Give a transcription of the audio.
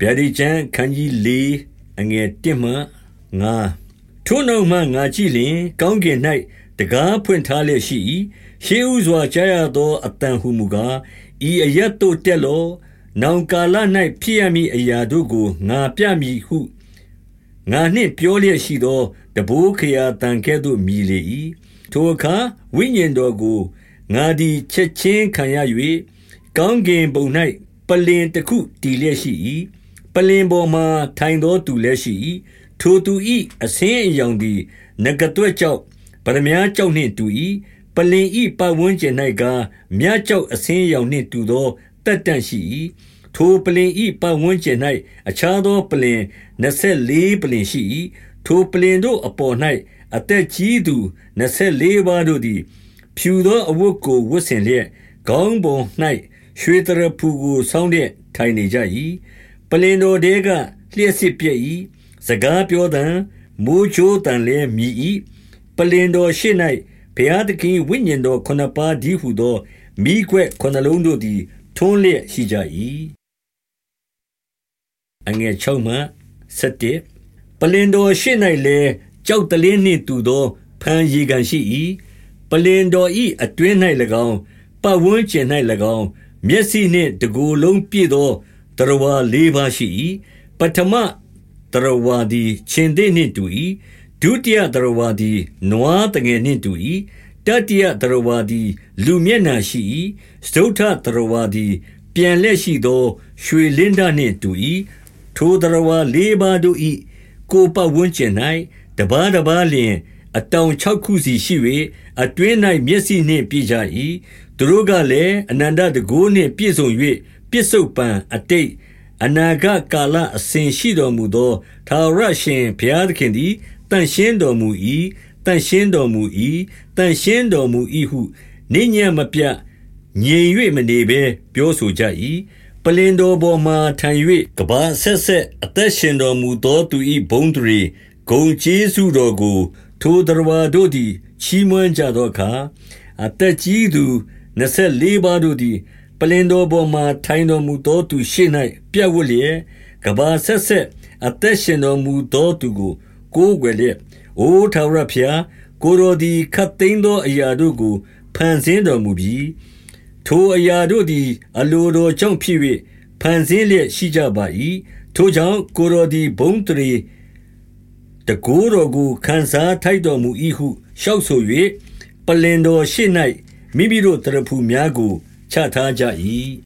ဗျာဒိကျမ်းခန်းကြီး၄အငယ်1မှ9ထိုနောက်မှငါကြည့်လျင် ကောင်းကင်၌တကားဖွင့်ထားလျက်ရှိ၏ရှေးဥစွာကြားရသောအတန်ဟုမူကားဤအရက်တို့တက်လောနောင်ကာလ၌ဖြစ်ရမည်အရာတို့ကိုငါပြမည်ဟုငါနှင့်ပြောလျက်ရှိသောတဘိုးခရာတန်ကဲ့သို့မြည်လေ၏ထိုအခါဝိညာဉ်တော်ကိုငါသည်ချက်ချင်းခံရ၍ကောင်းကင်ဘုံ၌ပလင်တစ်ခုတည်လျက်ရှိ၏ ပလင်ပေါ်မှထိုင်သောသူလည်းရှိ၏ထိုသူ၏အစင်းအယောင်သည်ငကတွက်ကြောက်ပရမများကြောက်နှင့်တူ၏ပလင်ဤပတ်ဝန်းကျင်၌ကားမြတ်ကြောက်အစင်းရောင်နှင့်တူသောတက်တန့်ရှိ၏ထိုပလင်ဤပတ်ဝန်းကျင်၌အခြားသောပလင်24ပလင်ရှိ၏ထိုပလင်တို့အပေါ်၌အသက်ကြီးသူ24ပါးတို့သည်ဖြူသောအဝတ်ကိုဝတ်ဆင်လျက်ခေါင်းပေါ်၌ရွှေတရဖူကိုဆောင်းလျက်ထိုင်နေကြ၏ ပလင်တော်တဲကလျှက်စစ်ပြည့်၏စကားပြောတံမိုးချိုးတံလည်းမြည်၏ပလင်တော်ရှိ၌ဘုရားသခင်ဝိညာဉ်တော်ခုနှစ်ပါးဒီဟုသောမိခွက်ခုနှလုံးတို့သည် ထွန်းလျက်ရှိကြ၏အငယ်6မှ7ပလင်တော်ရှိ၌လည်းကြောက်တလင်းနှင့်တူသောဖန်ရီကန်ရှိ၏ပလင်တော်ဤအတွင်း၌၎င်းပတ်ဝန်းကျင်၌၎င်းမျက်စိနှင့်တကိုယ်လုံးပြည့်သော တရဝါလေးပါးရှိ၏ပထမတရဝါသည်ရှင်သေးနှင့်တူ၏ဒုတိယတရဝါသည်နွားတငယ်နှင့်တူ၏တတိယတရဝါသည်လူမျက်နှာရှိ၏စတုထတရဝါသည် ပြန်လက်ရှိသော ရွှေလင်းဒနှင့်တူ၏ထိုတရဝါလေးပါးတို့၏ကိုပတ်ဝန်းကျင်၌တပားတပားလျင်အတောင်6ခုစီရှိ၍အတွင်း၌မျက်စိနှင့်ပြည့်ကြ၏သူတို့ကလည်းအနန္တတကိုးနှင့်ပြည့်စုံ၍ ပြစ္ဆုတ်ပံအတိတ်အနာဂတ်ကာလအစဉ်ရှိတော်မူသောသာရရှင်ဘုရားသခင်သည်တန်ရှင်းတော်မူ၏တန်ရှင်းတော်မူ၏တန်ရှင်းတော်မူ၏ဟုနိညာမပြငြိမ်၍မနေဘဲပြောဆိုကြ၏ပလင်တော်ပေါ်မှထိုင်၍ကဘာဆက်ဆက်အသက်ရှင်တော်မူသောသူ၏ဘုံတရီဂုံကျေးဇူးတော်ကို ထိုတရဝါတို့သည်ချီးမွမ်းကြသောအခါအသက်ကြီးသူ24ပါးတို့သည် ပလင်တော်ပေါ်မှထိုင်တော်မူသောသူရှေ့၌ပြတ်ဝတ်လျက်ကဘာဆက်ဆက်အသက်ရှင်တော်မူသောသူကို ကိုးကွယ်လျက်အိုထာဝရဘုရားကိုယ်တော်သည်ခတ်သိမ်းသောအရာတို့ကိုဖန်ဆင်းတော်မူပြီးထိုအရာတို့သည် အလိုတော်ကြောင့်ဖြစ်၍ဖန်ဆင်းလျက်ရှိကြပါ၏ထိုကြောင့်ကိုယ်တော်သည်ဘုံတရေတကိုးတော်ကိုခန်းစားထိုက်တော်မူ၏ဟုလျှောက်ဆို၍ပလင်တော်ရှိ၌မိမိတို့တရဖူများကို ချထားကြ၏